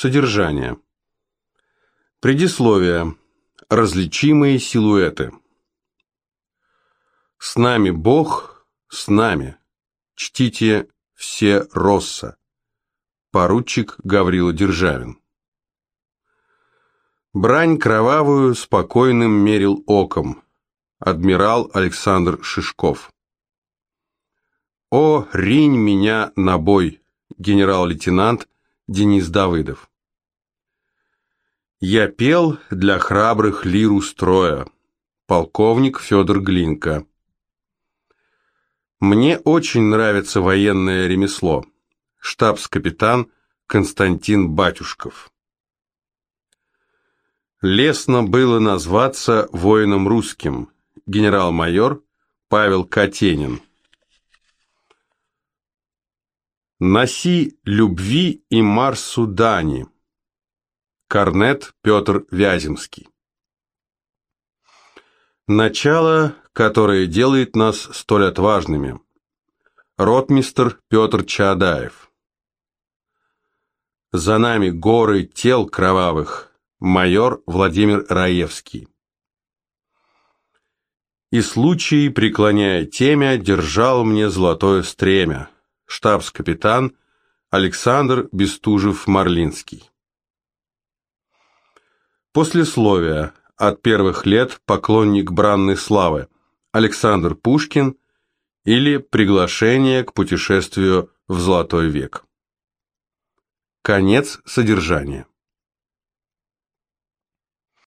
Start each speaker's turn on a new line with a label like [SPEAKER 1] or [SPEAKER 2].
[SPEAKER 1] Содержание. Предисловие. Различимые силуэты. С нами Бог, с нами. Чтите все Росса. Поручик Гаврила Державин. Брань кровавую спокойным мерил оком. Адмирал Александр Шишков. О, ринь меня на бой, генерал-лейтенант Денис Давыдов. Я пел для храбрых лиру строя. Полковник Федор Глинка. Мне очень нравится военное ремесло. Штабс-капитан Константин Батюшков. Лестно было назваться воином русским. Генерал-майор Павел Катенин. Носи любви и Марсу Дани. Корнет Петр Вяземский. Начало, которое делает нас столь отважными. Ротмистр Петр Чаадаев. За нами горы тел кровавых. Майор Владимир Раевский. И случай, преклоняя темя, держал мне золотое стремя штабс-капитан Александр Бестужев-Марлинский. Послесловие. От первых лет поклонник бранной славы Александр Пушкин или приглашение к путешествию в Золотой век. Конец содержания.